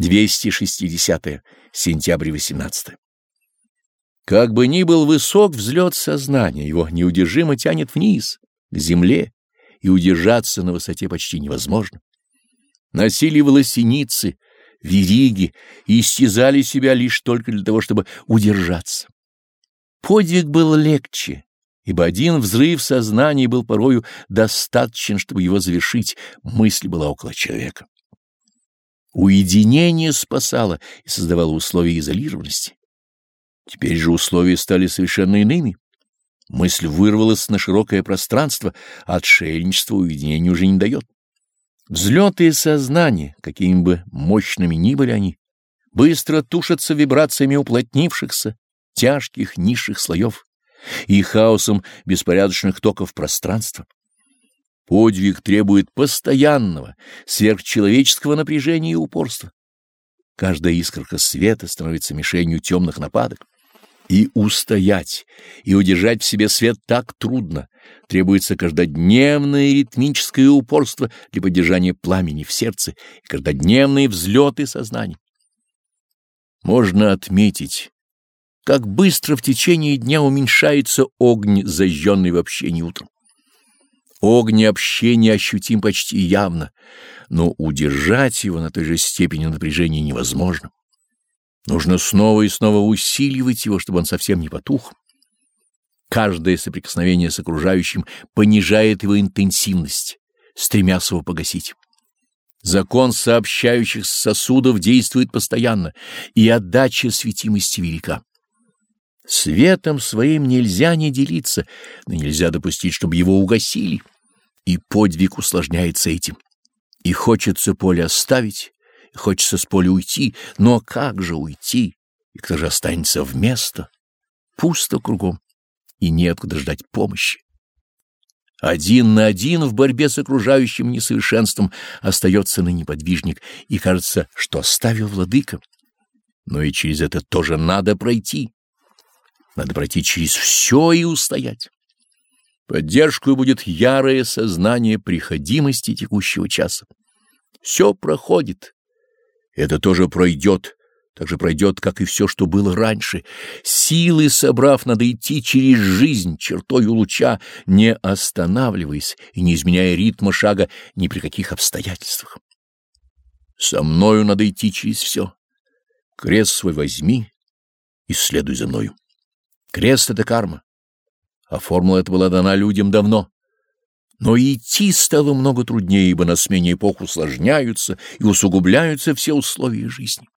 260. -е, сентябрь 18. Как бы ни был высок взлет сознания, его неудержимо тянет вниз, к земле, и удержаться на высоте почти невозможно. Носили волосеницы, вериги и истязали себя лишь только для того, чтобы удержаться. Подвиг был легче, ибо один взрыв сознания был порою достаточен, чтобы его завершить, мысль была около человека. Уединение спасало и создавало условия изолированности. Теперь же условия стали совершенно иными. Мысль вырвалась на широкое пространство, а отшельничество уединения уже не дает. Взлеты сознания, какими бы мощными ни были они, быстро тушатся вибрациями уплотнившихся, тяжких низших слоев и хаосом беспорядочных токов пространства. Подвиг требует постоянного, сверхчеловеческого напряжения и упорства. Каждая искорка света становится мишенью темных нападок. И устоять, и удержать в себе свет так трудно. Требуется каждодневное ритмическое упорство для поддержания пламени в сердце и каждодневные взлеты сознания. Можно отметить, как быстро в течение дня уменьшается огонь, зажженный в общении утром. Огонь общения ощутим почти явно, но удержать его на той же степени напряжения невозможно. Нужно снова и снова усиливать его, чтобы он совсем не потух. Каждое соприкосновение с окружающим понижает его интенсивность, стремясь его погасить. Закон сообщающих сосудов действует постоянно, и отдача светимости велика. Светом своим нельзя не делиться, но нельзя допустить, чтобы его угасили, и подвиг усложняется этим. И хочется поле оставить, и хочется с поля уйти, но как же уйти, и кто же останется вместо? Пусто кругом, и неоткуда ждать помощи. Один на один в борьбе с окружающим несовершенством остается ныне подвижник, и кажется, что оставил владыка. Но и через это тоже надо пройти. Надо пройти через все и устоять. Поддержкой будет ярое сознание приходимости текущего часа. Все проходит. Это тоже пройдет, так же пройдет, как и все, что было раньше. Силы собрав, надо идти через жизнь чертою луча, не останавливаясь и не изменяя ритма шага ни при каких обстоятельствах. Со мною надо идти через все. Крест свой возьми и следуй за мною. Крест — это карма, а формула эта была дана людям давно. Но идти стало много труднее, ибо на смене эпох усложняются и усугубляются все условия жизни.